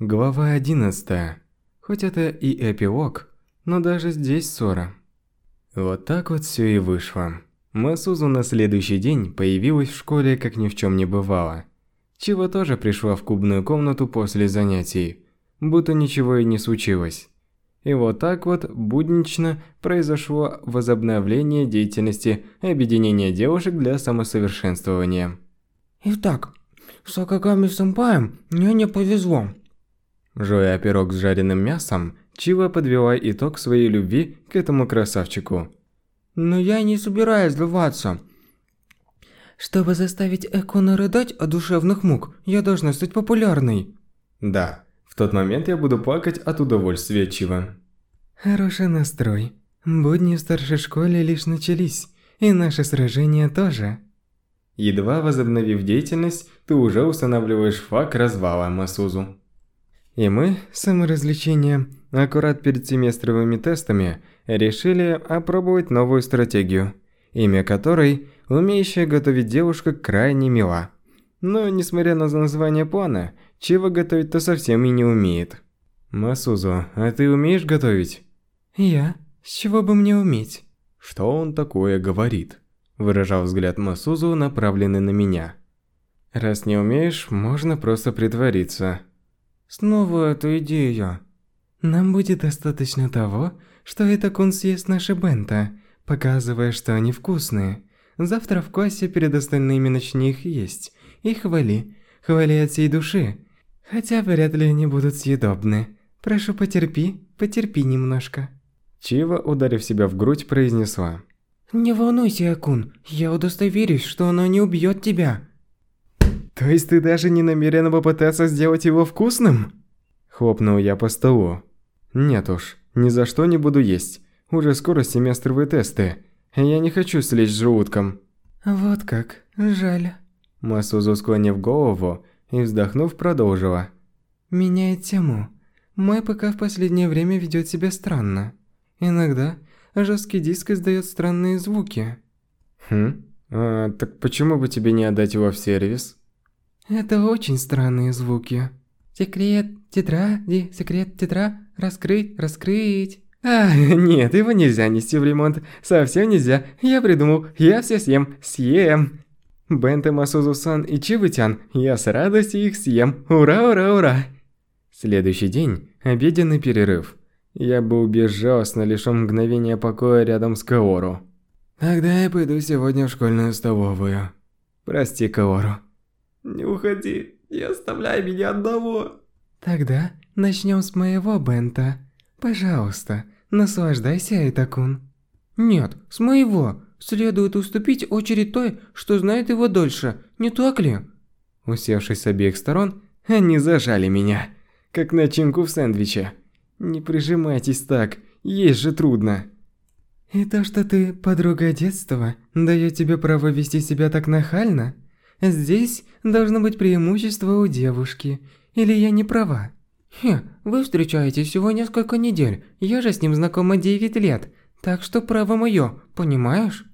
Глава 11. Хоть это и эпилог, но даже здесь ссора. Вот так вот все и вышло. Масузу на следующий день появилась в школе, как ни в чем не бывало. Чего тоже пришла в клубную комнату после занятий, будто ничего и не случилось. И вот так вот буднично произошло возобновление деятельности объединения девушек для самосовершенствования. Итак, с Акагами-сэмпаем мне не повезло. Жуя пирог с жареным мясом, Чива подвела итог своей любви к этому красавчику. Но я не собираюсь сдаваться. Чтобы заставить Экона рыдать от душевных мук, я должна стать популярной. Да, в тот момент я буду плакать от удовольствия, Чива. Хороший настрой. Будни в старшей школе лишь начались, и наши сражения тоже. Едва возобновив деятельность, ты уже устанавливаешь факт развала Масузу. И мы, саморазвлечение, аккурат перед семестровыми тестами, решили опробовать новую стратегию, имя которой «Умеющая готовить девушка крайне мила». Но, несмотря на название плана, чего готовить-то совсем и не умеет. Масузу, а ты умеешь готовить? Я? С чего бы мне уметь? Что он такое говорит? Выражал взгляд Масузу, направленный на меня. Раз не умеешь, можно просто притвориться. Снова эту идею. Нам будет достаточно того, что это кун съест наши бента, показывая, что они вкусные. Завтра в классе перед остальными начни их есть. И хвали. Хвали от всей души. Хотя вряд ли они будут съедобны. Прошу, потерпи, потерпи немножко. Чива, ударив себя в грудь, произнесла. «Не волнуйся, Акун, я удостоверюсь, что она не убьет тебя». То есть ты даже не намерена попытаться сделать его вкусным? Хлопнул я по столу. Нет уж, ни за что не буду есть. Уже скоро семестровые тесты. Я не хочу слезть желудком. Вот как, жаль. Масузу склонив голову и вздохнув продолжила. Меняет тему. Мой ПК в последнее время ведет себя странно. Иногда жесткий диск издает странные звуки. Хм, а, так почему бы тебе не отдать его в сервис? Это очень странные звуки. Секрет тетради, секрет тетра, раскрыть, раскрыть. А, нет, его нельзя нести в ремонт. Совсем нельзя. Я придумал, я все съем, съем. Бенте Масузу-сан и Чивытян, я с радостью их съем. Ура, ура, ура. Следующий день – обеденный перерыв. Я был безжалостно лишён мгновения покоя рядом с Каору. Тогда я пойду сегодня в школьную столовую. Прости, Каору. Не уходи, не оставляй меня одного. Тогда начнем с моего бента. Пожалуйста, наслаждайся, Айтакун. Нет, с моего. Следует уступить очередь той, что знает его дольше, не так ли? Усевшись с обеих сторон, они зажали меня, как начинку в сэндвиче. Не прижимайтесь так, есть же трудно. И то, что ты подруга детства, дает тебе право вести себя так нахально? Здесь должно быть преимущество у девушки. Или я не права? Хе, вы встречаетесь всего несколько недель. Я же с ним знакома 9 лет. Так что право моё, понимаешь?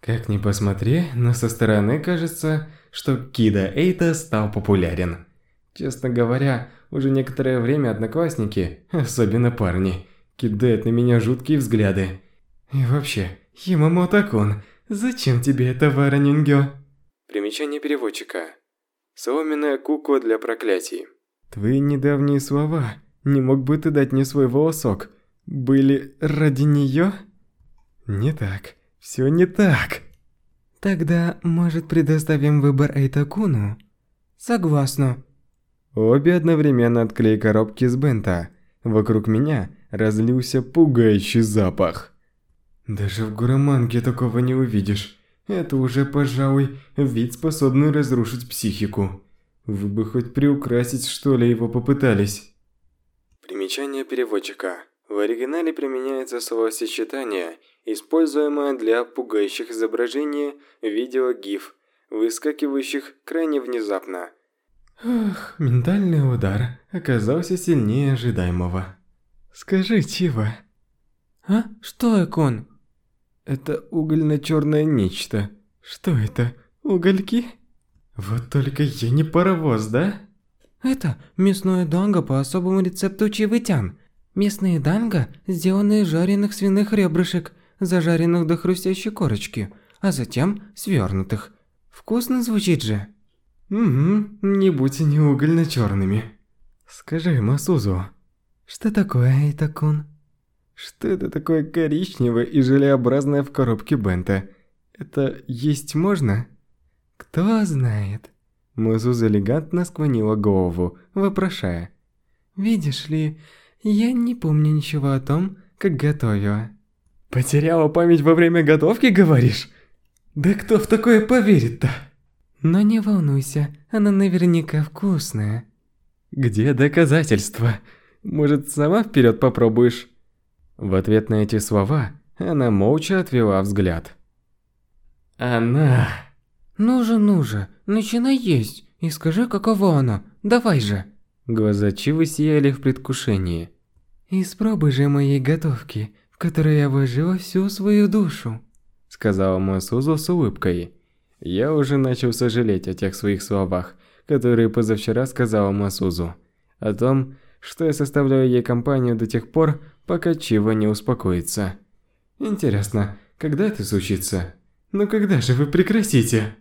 Как ни посмотри, но со стороны кажется, что Кида Эйта стал популярен. Честно говоря, уже некоторое время одноклассники, особенно парни, кидают на меня жуткие взгляды. И вообще, Ямамото-кун, зачем тебе это Вара Примечание переводчика. Соломенная кукла для проклятий. Твои недавние слова, не мог бы ты дать мне свой волосок, были ради нее? Не так. Все не так. Тогда, может, предоставим выбор Эйтакуну? Согласна. Обе одновременно открыли коробки с бента. Вокруг меня разлился пугающий запах. Даже в Гураманге такого не увидишь. Это уже, пожалуй, вид, способный разрушить психику. Вы бы хоть приукрасить, что ли, его попытались. Примечание переводчика. В оригинале применяется словосочетание, используемое для пугающих изображений видео GIF, выскакивающих крайне внезапно. Ах, ментальный удар оказался сильнее ожидаемого. Скажи, Чива. А? Что, Экон? Это угольно-черное нечто. Что это? Угольки? Вот только я не паровоз, да? Это мясное данго по особому рецепту чивытян. Мясные данго, сделанные из жареных свиных ребрышек, зажаренных до хрустящей корочки, а затем свернутых. Вкусно звучит же. Угу, не будь они угольно-черными. Скажи, Масузу, что такое Эйтакун? Что это такое коричневое и желеобразное в коробке бента? Это есть можно? Кто знает. Масуза элегантно склонила голову, вопрошая. Видишь ли, я не помню ничего о том, как готовила. Потеряла память во время готовки, говоришь? Да кто в такое поверит-то? Но не волнуйся, она наверняка вкусная. Где доказательства? Может, сама вперед попробуешь? В ответ на эти слова она молча отвела взгляд. Она... Ну же, ну же, начинай есть и скажи, каково оно. Давай же. Глаза Чивы сияли в предвкушении. «Испробуй же моей готовки, в которой я вложила всю свою душу», сказала Масузу с улыбкой. Я уже начал сожалеть о тех своих словах, которые позавчера сказала Масузу. О том, что я составляю ей компанию до тех пор, пока Чива не успокоится. Интересно, когда это случится? Ну когда же вы прекратите?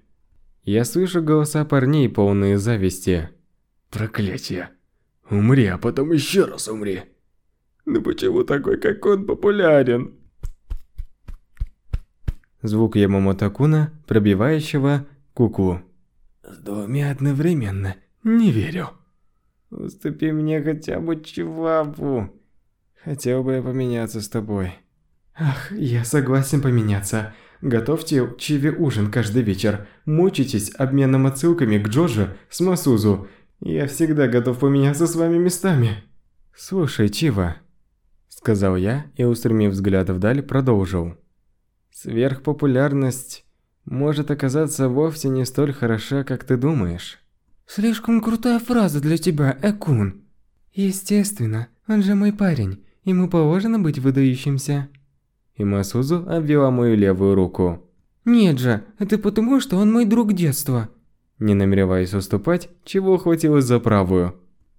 Я слышу голоса парней, полные зависти. Проклятие. Умри, а потом еще раз умри. Ну почему такой, как он, популярен? Звук Ямамото Такуна, пробивающего куку. С двумя одновременно. Не верю. Уступи мне хотя бы Чивапу. Хотел бы я поменяться с тобой. Ах, я согласен поменяться. Готовьте Чиви ужин каждый вечер. Мучитесь обменом отсылками к Джоджо с Масузу. Я всегда готов поменяться с вами местами. Слушай, Чива, сказал я и, устремив взгляд вдаль, продолжил. Сверхпопулярность может оказаться вовсе не столь хороша, как ты думаешь. Слишком крутая фраза для тебя, Экун. Естественно, он же мой парень, ему положено быть выдающимся. И Масузу обвела мою левую руку. Нет же, это потому, что он мой друг детства. Не намереваясь уступать, чего хватилось за правую.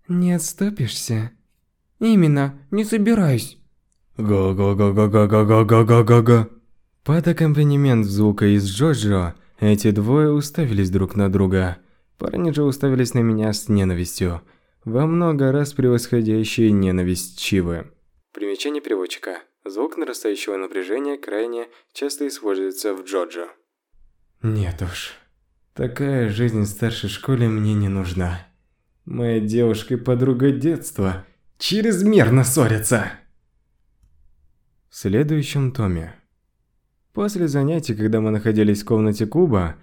Не отступишься? Именно, не собираюсь. Га-га-га-га-га-га-га-га-га. Под аккомпанемент звука из Джоджо, эти двое уставились друг на друга. Парни же уставились на меня с ненавистью, во много раз превосходящей ненависть Чивы. Примечание переводчика. Звук нарастающего напряжения крайне часто используется в Джоджо. Нет уж. Такая жизнь в старшей школе мне не нужна. Моя девушка и подруга детства чрезмерно ссорятся. В следующем томе. После занятий, когда мы находились в комнате Куба,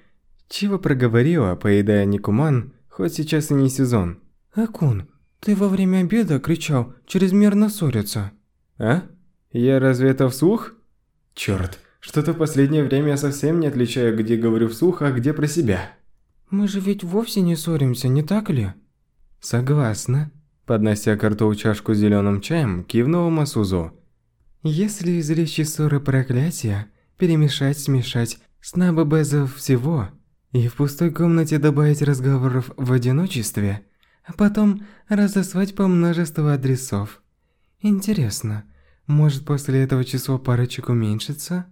Чива проговорила, поедая Никуман, хоть сейчас и не сезон. «Акун, ты во время обеда кричал «чрезмерно ссорятся». «А? Я разве это вслух?» Черт, что-то в последнее время я совсем не отличаю, где говорю вслух, а где про себя. «Мы же ведь вовсе не ссоримся, не так ли?» «Согласна», поднося к рту чашку с зеленым чаем, кивнула Масузу. «Если из речи ссоры проклятия, перемешать, смешать с набобезов всего и в пустой комнате добавить разговоров в одиночестве, а потом разослать по множеству адресов. Интересно, может после этого число парочек уменьшится?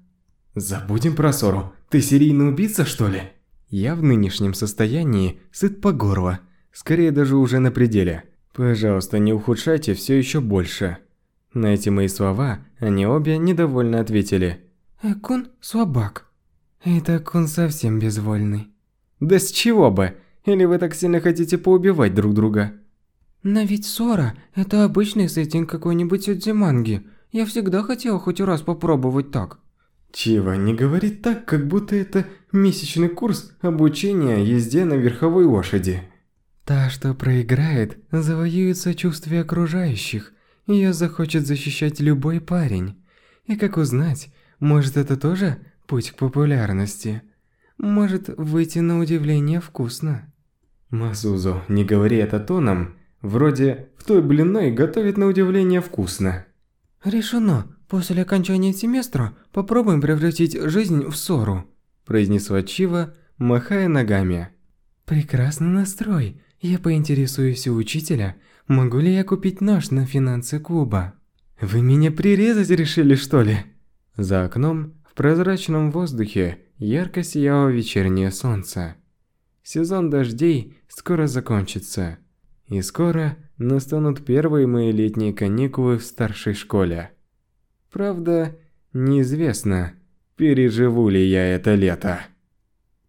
Забудем про ссору. Ты серийный убийца, что ли? Я в нынешнем состоянии сыт по горло. Скорее даже уже на пределе. Пожалуйста, не ухудшайте все еще больше. На эти мои слова они обе недовольно ответили. Экун слабак. Это он совсем безвольный. Да с чего бы? Или вы так сильно хотите поубивать друг друга? Но ведь ссора – это обычный сеттинг какой-нибудь Юдзиманги. Я всегда хотел хоть раз попробовать так. Чива, не говори так, как будто это месячный курс обучения езде на верховой лошади. Та, что проиграет, завоюет сочувствие окружающих. Ее захочет защищать любой парень. И как узнать, может, это тоже путь к популярности? Может, выйти на удивление вкусно? Масузу, не говори это тоном. Вроде в той блинной готовит на удивление вкусно. Решено. После окончания семестра попробуем превратить жизнь в ссору. Произнесла Чива, махая ногами. Прекрасный настрой. Я поинтересуюсь у учителя, могу ли я купить нож на финансы клуба. Вы меня прирезать решили, что ли? За окном, в прозрачном воздухе, ярко сияло вечернее солнце. Сезон дождей скоро закончится. И скоро настанут первые мои летние каникулы в старшей школе. Правда, неизвестно, переживу ли я это лето.